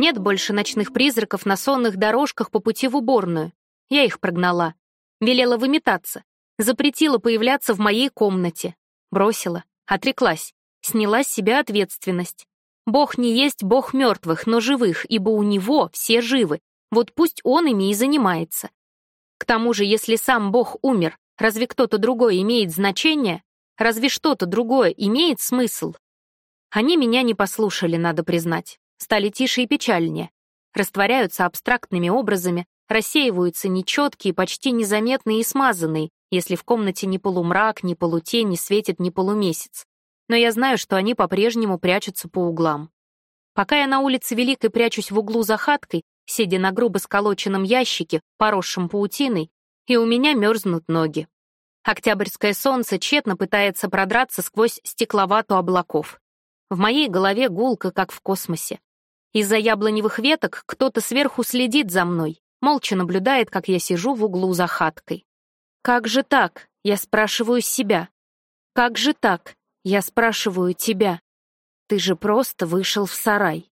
Нет больше ночных призраков на сонных дорожках по пути в уборную. Я их прогнала. Велела выметаться. Запретила появляться в моей комнате. Бросила. Отреклась. Сняла с себя ответственность. Бог не есть бог мертвых, но живых, ибо у него все живы. Вот пусть он ими и занимается. К тому же, если сам Бог умер, разве кто-то другой имеет значение? Разве что-то другое имеет смысл? Они меня не послушали, надо признать стали тише и печальнее, растворяются абстрактными образами, рассеиваются нечеткие, почти незаметные и смазанные, если в комнате ни полумрак, ни полутень, не светит ни полумесяц. Но я знаю, что они по-прежнему прячутся по углам. Пока я на улице Великой прячусь в углу за хаткой, сидя на грубо сколоченном ящике, поросшем паутиной, и у меня мерзнут ноги. Октябрьское солнце тщетно пытается продраться сквозь стекловату облаков. В моей голове гулко, как в космосе. Из-за яблоневых веток кто-то сверху следит за мной, молча наблюдает, как я сижу в углу за хаткой. «Как же так?» — я спрашиваю себя. «Как же так?» — я спрашиваю тебя. Ты же просто вышел в сарай.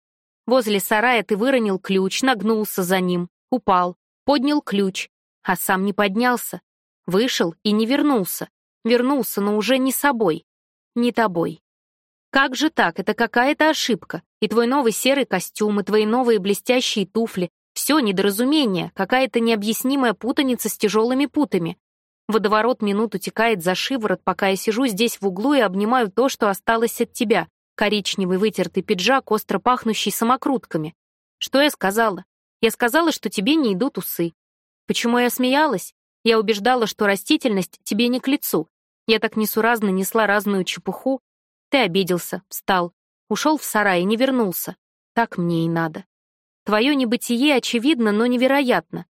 Возле сарая ты выронил ключ, нагнулся за ним, упал, поднял ключ, а сам не поднялся. Вышел и не вернулся. Вернулся, но уже не собой, не тобой. Как же так? Это какая-то ошибка. И твой новый серый костюм, и твои новые блестящие туфли. Все недоразумение, какая-то необъяснимая путаница с тяжелыми путами. Водоворот минут утекает за шиворот, пока я сижу здесь в углу и обнимаю то, что осталось от тебя. Коричневый вытертый пиджак, остро пахнущий самокрутками. Что я сказала? Я сказала, что тебе не идут усы. Почему я смеялась? Я убеждала, что растительность тебе не к лицу. Я так несуразно несла разную чепуху, ты обиделся, встал, ушел в сарай и не вернулся. Так мне и надо. Твое небытие очевидно, но невероятно.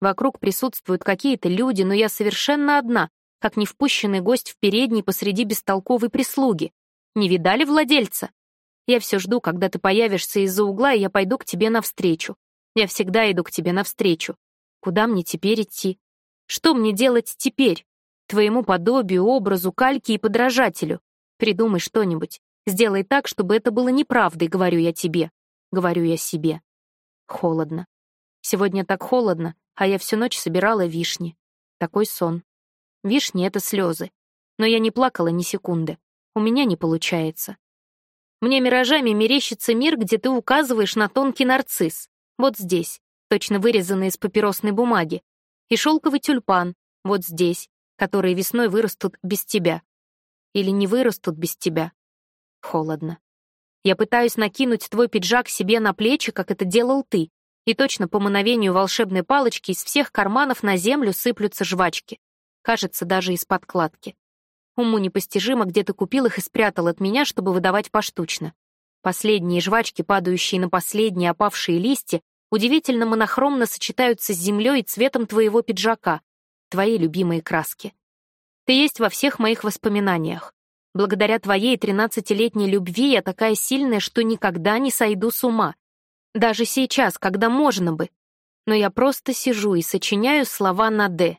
Вокруг присутствуют какие-то люди, но я совершенно одна, как невпущенный гость в передней посреди бестолковой прислуги. Не видали владельца? Я все жду, когда ты появишься из-за угла, и я пойду к тебе навстречу. Я всегда иду к тебе навстречу. Куда мне теперь идти? Что мне делать теперь? Твоему подобию, образу, кальке и подражателю. Придумай что-нибудь. Сделай так, чтобы это было неправдой, говорю я тебе. Говорю я себе. Холодно. Сегодня так холодно, а я всю ночь собирала вишни. Такой сон. Вишни — это слезы. Но я не плакала ни секунды. У меня не получается. Мне миражами мерещится мир, где ты указываешь на тонкий нарцисс. Вот здесь, точно вырезанный из папиросной бумаги. И шелковый тюльпан, вот здесь, которые весной вырастут без тебя или не вырастут без тебя. Холодно. Я пытаюсь накинуть твой пиджак себе на плечи, как это делал ты, и точно по мановению волшебной палочки из всех карманов на землю сыплются жвачки. Кажется, даже из подкладки. Уму непостижимо, где ты купил их и спрятал от меня, чтобы выдавать поштучно. Последние жвачки, падающие на последние опавшие листья, удивительно монохромно сочетаются с землей и цветом твоего пиджака, твои любимые краски. Ты есть во всех моих воспоминаниях. Благодаря твоей тринадцатилетней любви я такая сильная, что никогда не сойду с ума. Даже сейчас, когда можно бы. Но я просто сижу и сочиняю слова на «д».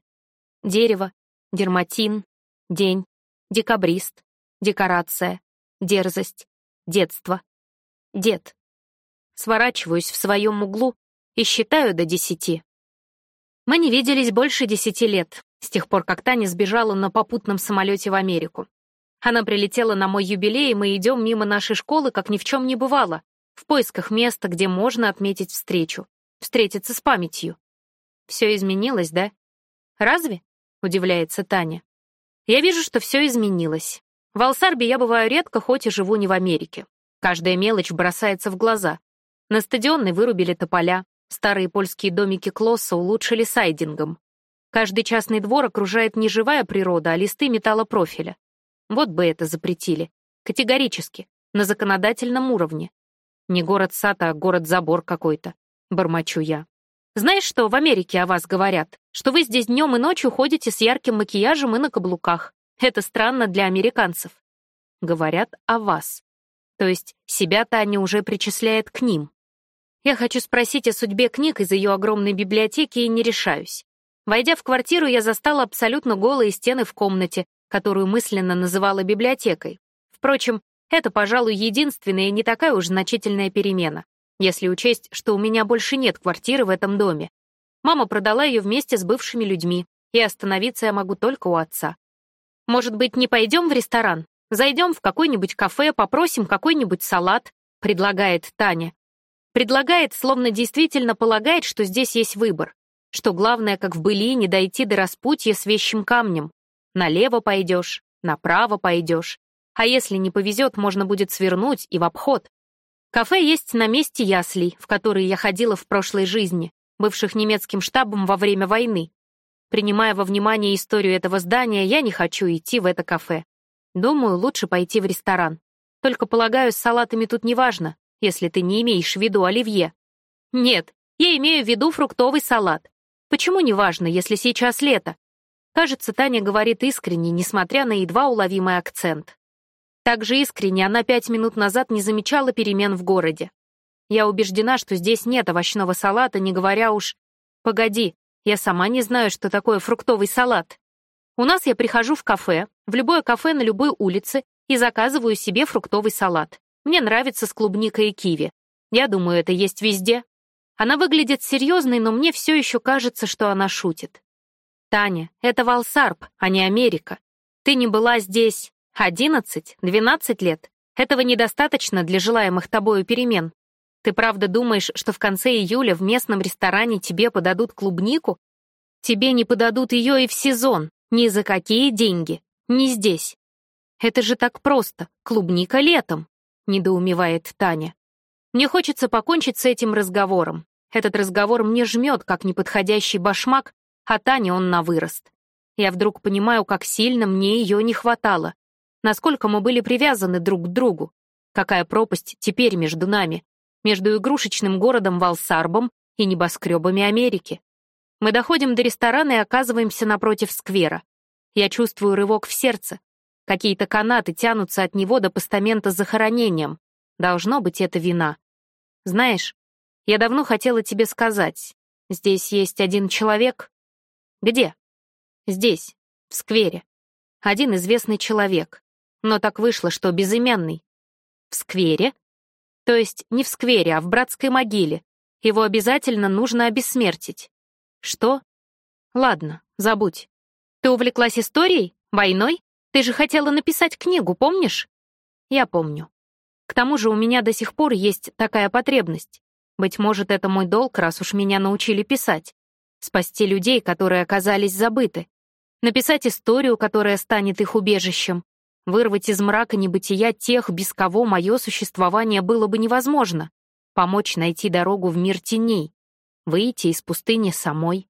Дерево, дерматин, день, декабрист, декорация, дерзость, детство, дед. Сворачиваюсь в своем углу и считаю до десяти. Мы не виделись больше десяти лет, с тех пор, как Таня сбежала на попутном самолете в Америку. Она прилетела на мой юбилей, и мы идем мимо нашей школы, как ни в чем не бывало, в поисках места, где можно отметить встречу, встретиться с памятью. Все изменилось, да? Разве? Удивляется Таня. Я вижу, что все изменилось. В Алсарбе я бываю редко, хоть и живу не в Америке. Каждая мелочь бросается в глаза. На стадионной вырубили тополя, старые польские домики Клосса улучшили сайдингом. Каждый частный двор окружает не живая природа, а листы металлопрофиля. Вот бы это запретили. Категорически. На законодательном уровне. Не город-сад, а город-забор какой-то. Бормочу я. Знаешь, что в Америке о вас говорят? Что вы здесь днем и ночью ходите с ярким макияжем и на каблуках. Это странно для американцев. Говорят о вас. То есть себя-то они уже причисляют к ним. Я хочу спросить о судьбе книг из ее огромной библиотеки и не решаюсь. Войдя в квартиру, я застала абсолютно голые стены в комнате, которую мысленно называла библиотекой. Впрочем, это, пожалуй, единственная и не такая уж значительная перемена, если учесть, что у меня больше нет квартиры в этом доме. Мама продала ее вместе с бывшими людьми, и остановиться я могу только у отца. Может быть, не пойдем в ресторан? Зайдем в какое-нибудь кафе, попросим какой-нибудь салат, предлагает Таня. Предлагает, словно действительно полагает, что здесь есть выбор, что главное, как в былии, не дойти до распутья с вещим камнем. Налево пойдешь, направо пойдешь. А если не повезет, можно будет свернуть и в обход. Кафе есть на месте яслей, в которые я ходила в прошлой жизни, бывших немецким штабом во время войны. Принимая во внимание историю этого здания, я не хочу идти в это кафе. Думаю, лучше пойти в ресторан. Только, полагаю, с салатами тут не важно, если ты не имеешь в виду оливье. Нет, я имею в виду фруктовый салат. Почему не важно, если сейчас лето? Кажется, Таня говорит искренне, несмотря на едва уловимый акцент. Также искренне она пять минут назад не замечала перемен в городе. Я убеждена, что здесь нет овощного салата, не говоря уж... Погоди, я сама не знаю, что такое фруктовый салат. У нас я прихожу в кафе, в любое кафе на любой улице и заказываю себе фруктовый салат. Мне нравится с клубникой и киви. Я думаю, это есть везде. Она выглядит серьезной, но мне все еще кажется, что она шутит. Таня, это Валсарп, а не Америка. Ты не была здесь 11-12 лет. Этого недостаточно для желаемых тобою перемен. Ты правда думаешь, что в конце июля в местном ресторане тебе подадут клубнику? Тебе не подадут ее и в сезон, ни за какие деньги. Не здесь. Это же так просто. Клубника летом, недоумевает Таня. Мне хочется покончить с этим разговором. Этот разговор мне жмет, как неподходящий башмак, а Таня он на вырост. Я вдруг понимаю, как сильно мне ее не хватало. Насколько мы были привязаны друг к другу. Какая пропасть теперь между нами. Между игрушечным городом Валсарбом и небоскребами Америки. Мы доходим до ресторана и оказываемся напротив сквера. Я чувствую рывок в сердце. Какие-то канаты тянутся от него до постамента с захоронением. Должно быть, это вина. Знаешь, я давно хотела тебе сказать. Здесь есть один человек. Где? Здесь, в сквере. Один известный человек. Но так вышло, что безымянный. В сквере? То есть не в сквере, а в братской могиле. Его обязательно нужно обессмертить. Что? Ладно, забудь. Ты увлеклась историей? Войной? Ты же хотела написать книгу, помнишь? Я помню. К тому же у меня до сих пор есть такая потребность. Быть может, это мой долг, раз уж меня научили писать. Спасти людей, которые оказались забыты. Написать историю, которая станет их убежищем. Вырвать из мрака небытия тех, без кого мое существование было бы невозможно. Помочь найти дорогу в мир теней. Выйти из пустыни самой.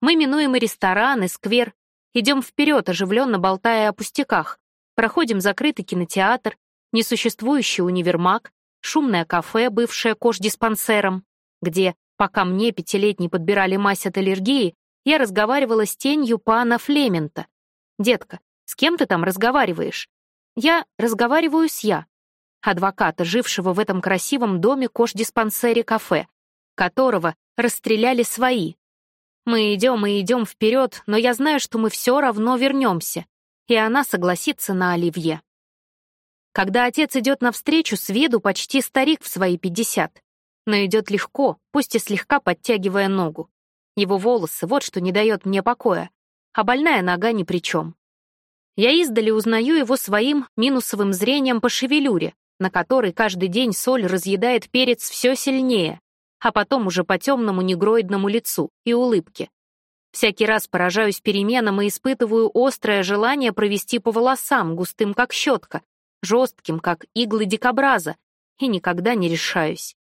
Мы минуем и ресторан, и сквер, Идем вперед, оживленно болтая о пустяках. Проходим закрытый кинотеатр, несуществующий универмаг, шумное кафе, бывшее кождиспансером, где, пока мне пятилетний подбирали мазь от аллергии, я разговаривала с тенью пана Флемента. «Детка, с кем ты там разговариваешь?» «Я разговариваю с я», адвоката, жившего в этом красивом доме кождиспансере кафе, которого расстреляли свои, мы идем и идем вперед, но я знаю, что мы все равно вернемся, и она согласится на Оливье. Когда отец идет навстречу, с виду почти старик в свои пятьдесят, но идет легко, пусть и слегка подтягивая ногу. Его волосы — вот что не дает мне покоя, а больная нога ни при чем. Я издали узнаю его своим минусовым зрением по шевелюре, на которой каждый день соль разъедает перец все сильнее, а потом уже по темному негроидному лицу и улыбке. Всякий раз поражаюсь переменам и испытываю острое желание провести по волосам, густым как щетка, жестким, как иглы дикобраза, и никогда не решаюсь.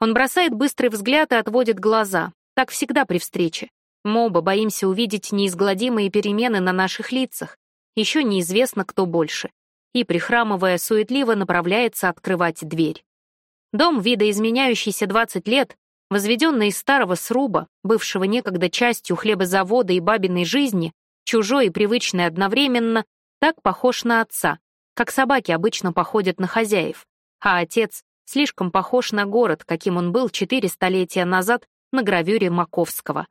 Он бросает быстрый взгляд и отводит глаза. Так всегда при встрече. Мы оба боимся увидеть неизгладимые перемены на наших лицах. Еще неизвестно, кто больше. И, прихрамывая, суетливо направляется открывать дверь. Дом, видоизменяющийся 20 лет, возведенный из старого сруба, бывшего некогда частью хлебозавода и бабиной жизни, чужой и привычный одновременно, так похож на отца, как собаки обычно походят на хозяев, а отец слишком похож на город, каким он был четыре столетия назад на гравюре Маковского.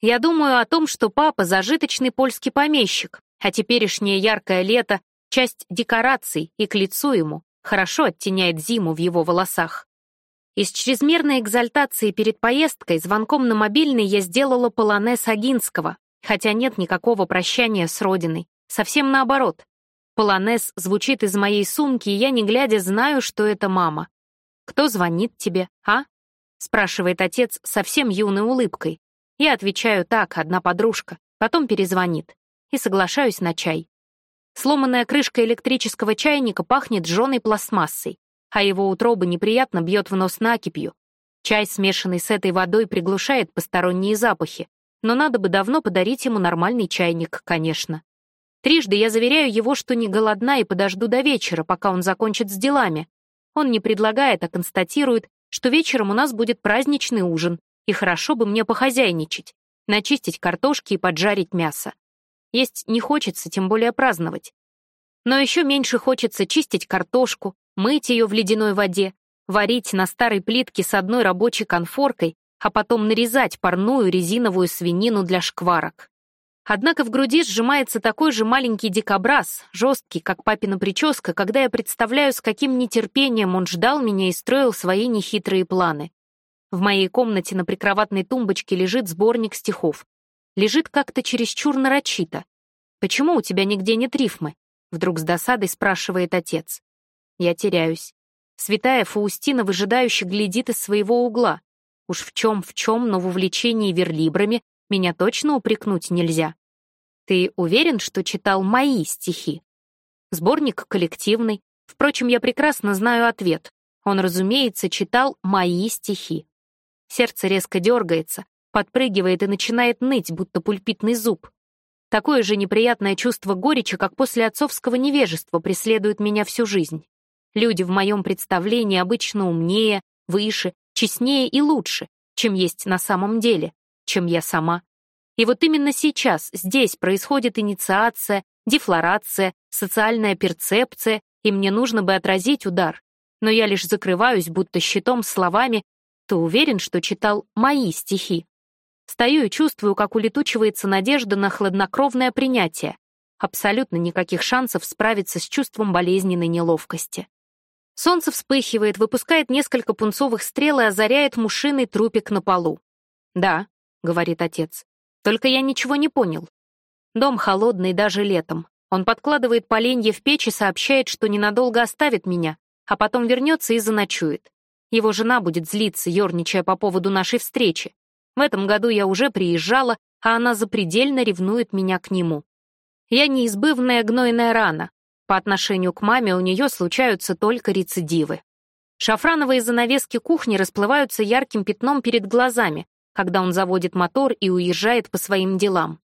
Я думаю о том, что папа — зажиточный польский помещик, а теперешнее яркое лето — часть декораций, и к лицу ему хорошо оттеняет зиму в его волосах. Из чрезмерной экзальтации перед поездкой звонком на мобильный я сделала полонез Агинского, хотя нет никакого прощания с родиной. Совсем наоборот. Полонез звучит из моей сумки, и я, не глядя, знаю, что это мама. «Кто звонит тебе, а?» — спрашивает отец совсем юной улыбкой. Я отвечаю так, одна подружка, потом перезвонит. И соглашаюсь на чай. Сломанная крышка электрического чайника пахнет жженой пластмассой, а его утроба неприятно бьет в нос накипью. Чай, смешанный с этой водой, приглушает посторонние запахи, но надо бы давно подарить ему нормальный чайник, конечно. Трижды я заверяю его, что не голодна и подожду до вечера, пока он закончит с делами. Он не предлагает, а констатирует, что вечером у нас будет праздничный ужин, и хорошо бы мне похозяйничать, начистить картошки и поджарить мясо. Есть не хочется, тем более праздновать. Но еще меньше хочется чистить картошку, мыть ее в ледяной воде, варить на старой плитке с одной рабочей конфоркой, а потом нарезать парную резиновую свинину для шкварок. Однако в груди сжимается такой же маленький дикобраз, жесткий, как папина прическа, когда я представляю, с каким нетерпением он ждал меня и строил свои нехитрые планы. В моей комнате на прикроватной тумбочке лежит сборник стихов. Лежит как-то чересчур нарочито. «Почему у тебя нигде нет рифмы?» Вдруг с досадой спрашивает отец. Я теряюсь. Святая Фаустина выжидающе глядит из своего угла. Уж в чем в чем, но в увлечении верлибрами меня точно упрекнуть нельзя. Ты уверен, что читал мои стихи? Сборник коллективный. Впрочем, я прекрасно знаю ответ. Он, разумеется, читал мои стихи. Сердце резко дергается, подпрыгивает и начинает ныть, будто пульпитный зуб. Такое же неприятное чувство горечи, как после отцовского невежества, преследует меня всю жизнь. Люди в моем представлении обычно умнее, выше, честнее и лучше, чем есть на самом деле, чем я сама. И вот именно сейчас здесь происходит инициация, дефлорация, социальная перцепция, и мне нужно бы отразить удар. Но я лишь закрываюсь, будто щитом словами ты уверен, что читал мои стихи? Стою и чувствую, как улетучивается надежда на хладнокровное принятие. Абсолютно никаких шансов справиться с чувством болезненной неловкости. Солнце вспыхивает, выпускает несколько пунцовых стрел и озаряет мушиный трупик на полу. «Да», — говорит отец, — «только я ничего не понял. Дом холодный даже летом. Он подкладывает поленья в печь и сообщает, что ненадолго оставит меня, а потом вернется и заночует. Его жена будет злиться, ерничая по поводу нашей встречи. В этом году я уже приезжала, а она запредельно ревнует меня к нему. Я неизбывная гнойная рана. По отношению к маме у нее случаются только рецидивы. Шафрановые занавески кухни расплываются ярким пятном перед глазами, когда он заводит мотор и уезжает по своим делам.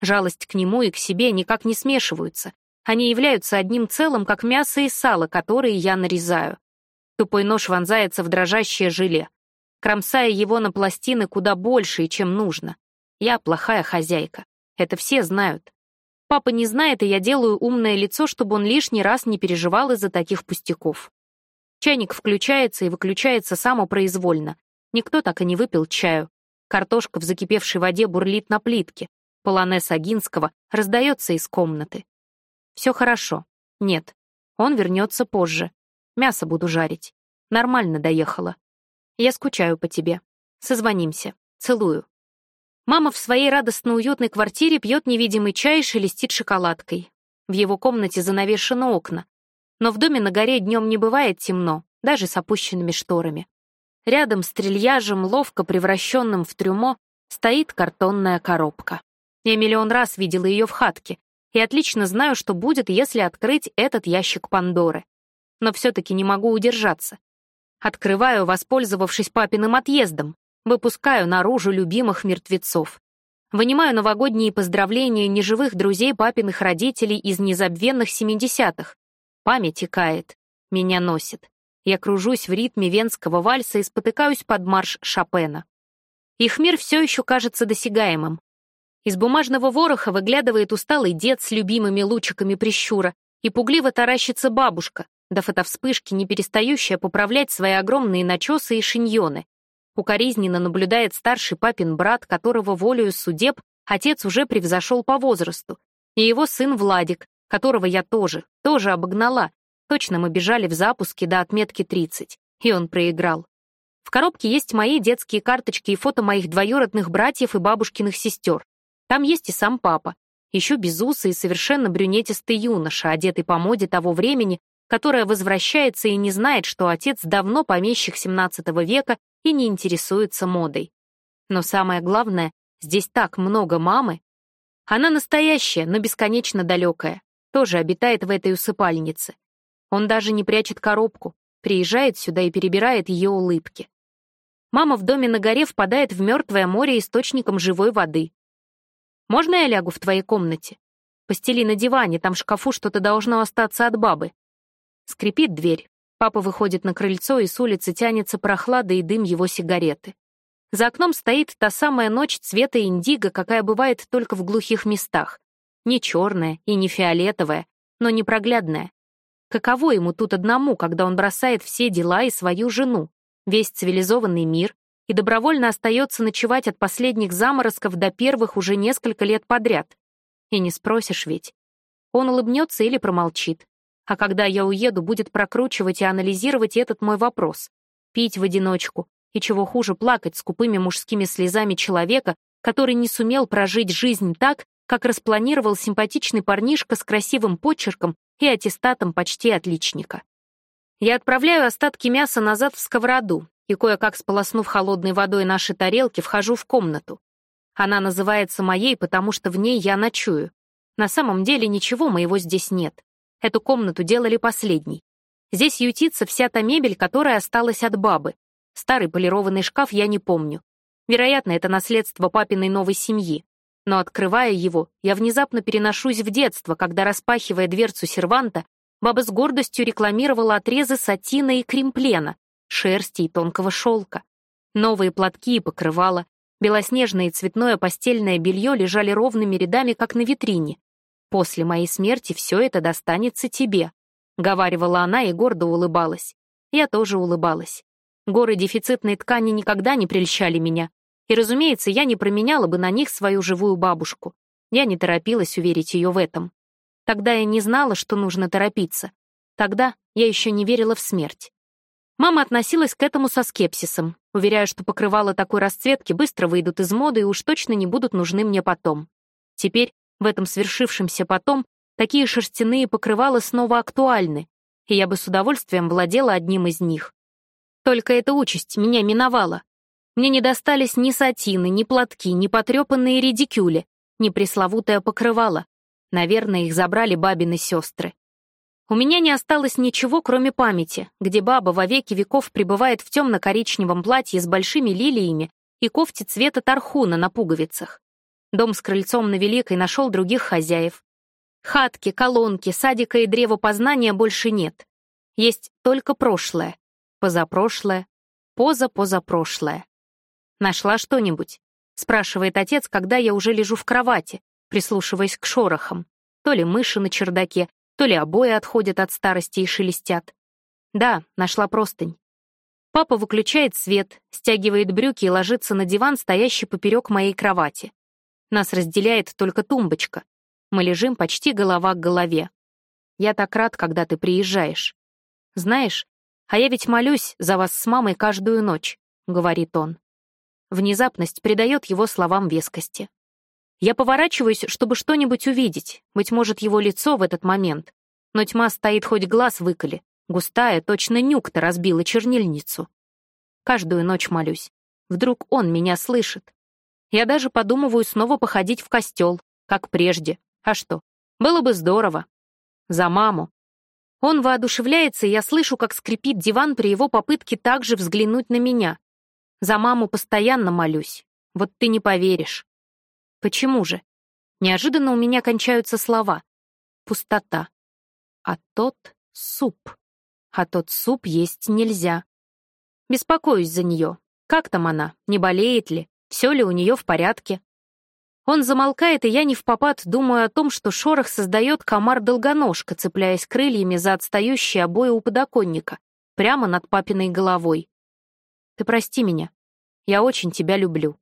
Жалость к нему и к себе никак не смешиваются. Они являются одним целым, как мясо и сало, которые я нарезаю. Тупой нож вонзается в дрожащее желе, кромсая его на пластины куда больше, чем нужно. Я плохая хозяйка. Это все знают. Папа не знает, и я делаю умное лицо, чтобы он лишний раз не переживал из-за таких пустяков. Чайник включается и выключается самопроизвольно. Никто так и не выпил чаю. Картошка в закипевшей воде бурлит на плитке. Полонез Агинского раздается из комнаты. Все хорошо. Нет. Он вернется позже. Мясо буду жарить. Нормально доехала. Я скучаю по тебе. Созвонимся. Целую. Мама в своей радостно-уютной квартире пьет невидимый чай и шелестит шоколадкой. В его комнате занавешены окна. Но в доме на горе днем не бывает темно, даже с опущенными шторами. Рядом с трильяжем, ловко превращенным в трюмо, стоит картонная коробка. Я миллион раз видела ее в хатке и отлично знаю, что будет, если открыть этот ящик Пандоры но все-таки не могу удержаться. Открываю, воспользовавшись папиным отъездом, выпускаю наружу любимых мертвецов. Вынимаю новогодние поздравления неживых друзей папиных родителей из незабвенных 70-х. Память икает, меня носит. Я кружусь в ритме венского вальса и спотыкаюсь под марш Шопена. Их мир все еще кажется досягаемым. Из бумажного вороха выглядывает усталый дед с любимыми лучиками прищура и пугливо таращится бабушка, до фотовспышки не перестающая поправлять свои огромные начесы и шиньоны. Укоризненно наблюдает старший папин брат, которого волею судеб отец уже превзошел по возрасту, и его сын Владик, которого я тоже, тоже обогнала. Точно мы бежали в запуске до отметки 30, и он проиграл. В коробке есть мои детские карточки и фото моих двоюродных братьев и бабушкиных сестер. Там есть и сам папа. Еще безусый и совершенно брюнетистый юноша, одетый по моде того времени, которое возвращается и не знает, что отец давно помещик XVII века и не интересуется модой. Но самое главное, здесь так много мамы. Она настоящая, но бесконечно далекая. Тоже обитает в этой усыпальнице. Он даже не прячет коробку, приезжает сюда и перебирает ее улыбки. Мама в доме на горе впадает в мертвое море источником живой воды. «Можно я лягу в твоей комнате? Постели на диване, там в шкафу что-то должно остаться от бабы». Скрипит дверь. Папа выходит на крыльцо, и с улицы тянется прохлада и дым его сигареты. За окном стоит та самая ночь цвета индиго, какая бывает только в глухих местах. Не черная и не фиолетовая, но непроглядная. Каково ему тут одному, когда он бросает все дела и свою жену? весь цивилизованный мир и добровольно остается ночевать от последних заморозков до первых уже несколько лет подряд. И не спросишь ведь. Он улыбнется или промолчит. А когда я уеду, будет прокручивать и анализировать этот мой вопрос. Пить в одиночку. И чего хуже, плакать скупыми мужскими слезами человека, который не сумел прожить жизнь так, как распланировал симпатичный парнишка с красивым почерком и аттестатом почти отличника. Я отправляю остатки мяса назад в сковороду и, кое-как сполоснув холодной водой наши тарелки, вхожу в комнату. Она называется моей, потому что в ней я ночую. На самом деле ничего моего здесь нет. Эту комнату делали последней. Здесь ютится вся та мебель, которая осталась от бабы. Старый полированный шкаф я не помню. Вероятно, это наследство папиной новой семьи. Но, открывая его, я внезапно переношусь в детство, когда, распахивая дверцу серванта, Баба с гордостью рекламировала отрезы сатина и кремплена, шерсти и тонкого шелка. Новые платки и покрывала, белоснежное и цветное постельное белье лежали ровными рядами, как на витрине. «После моей смерти все это достанется тебе», — говаривала она и гордо улыбалась. Я тоже улыбалась. Горы дефицитной ткани никогда не прельщали меня. И, разумеется, я не променяла бы на них свою живую бабушку. Я не торопилась уверить ее в этом. Тогда я не знала, что нужно торопиться. Тогда я еще не верила в смерть. Мама относилась к этому со скепсисом, уверяя, что покрывала такой расцветки быстро выйдут из моды и уж точно не будут нужны мне потом. Теперь, в этом свершившемся потом, такие шерстяные покрывала снова актуальны, и я бы с удовольствием владела одним из них. Только эта участь меня миновала. Мне не достались ни сатины, ни платки, ни потрепанные редикюли, ни пресловутое покрывало. Наверное, их забрали бабины сестры. У меня не осталось ничего, кроме памяти, где баба во веки веков пребывает в темно-коричневом платье с большими лилиями и кофте цвета тархуна на пуговицах. Дом с крыльцом на Великой нашел других хозяев. Хатки, колонки, садика и древа познания больше нет. Есть только прошлое, позапрошлое, поза-позапрошлое. «Нашла что-нибудь?» — спрашивает отец, когда я уже лежу в кровати, прислушиваясь к шорохам. То ли мыши на чердаке, то ли обои отходят от старости и шелестят. Да, нашла простынь. Папа выключает свет, стягивает брюки и ложится на диван, стоящий поперек моей кровати. Нас разделяет только тумбочка. Мы лежим почти голова к голове. Я так рад, когда ты приезжаешь. Знаешь, а я ведь молюсь за вас с мамой каждую ночь, — говорит он. Внезапность придает его словам вескости. Я поворачиваюсь, чтобы что-нибудь увидеть, быть может, его лицо в этот момент. Но тьма стоит хоть глаз выколи, густая, точно нюкта разбила чернильницу. Каждую ночь молюсь. Вдруг он меня слышит. Я даже подумываю снова походить в костел, как прежде. А что? Было бы здорово. За маму. Он воодушевляется, и я слышу, как скрипит диван при его попытке также взглянуть на меня. За маму постоянно молюсь. Вот ты не поверишь. Почему же? Неожиданно у меня кончаются слова. Пустота. А тот суп. А тот суп есть нельзя. Беспокоюсь за нее. Как там она? Не болеет ли? Все ли у нее в порядке? Он замолкает, и я не в попад думаю о том, что шорох создает комар-долгоножка, цепляясь крыльями за отстающие обои у подоконника, прямо над папиной головой. Ты прости меня. Я очень тебя люблю.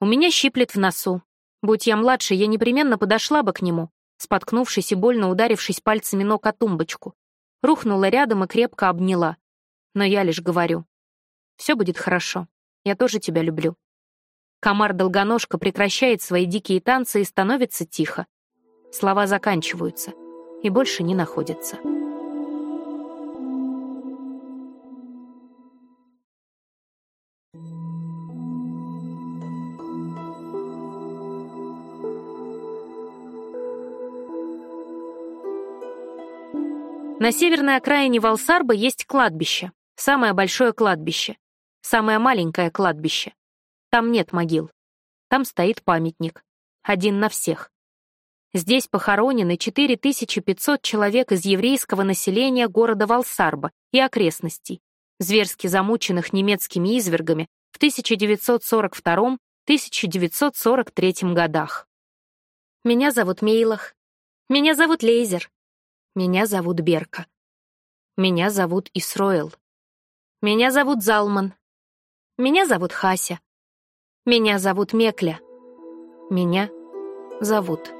У меня щиплет в носу. Будь я младше, я непременно подошла бы к нему, споткнувшись и больно ударившись пальцами ног о тумбочку. Рухнула рядом и крепко обняла. Но я лишь говорю. Все будет хорошо. Я тоже тебя люблю. Комар-долгоножка прекращает свои дикие танцы и становится тихо. Слова заканчиваются и больше не находятся. На северной окраине Валсарба есть кладбище, самое большое кладбище, самое маленькое кладбище. Там нет могил. Там стоит памятник. Один на всех. Здесь похоронены 4500 человек из еврейского населения города Валсарба и окрестностей, зверски замученных немецкими извергами в 1942-1943 годах. Меня зовут Мейлах. Меня зовут Лейзер. Меня зовут Берка. Меня зовут Исроэл. Меня зовут Залман. Меня зовут Хася. Меня зовут Мекля. Меня зовут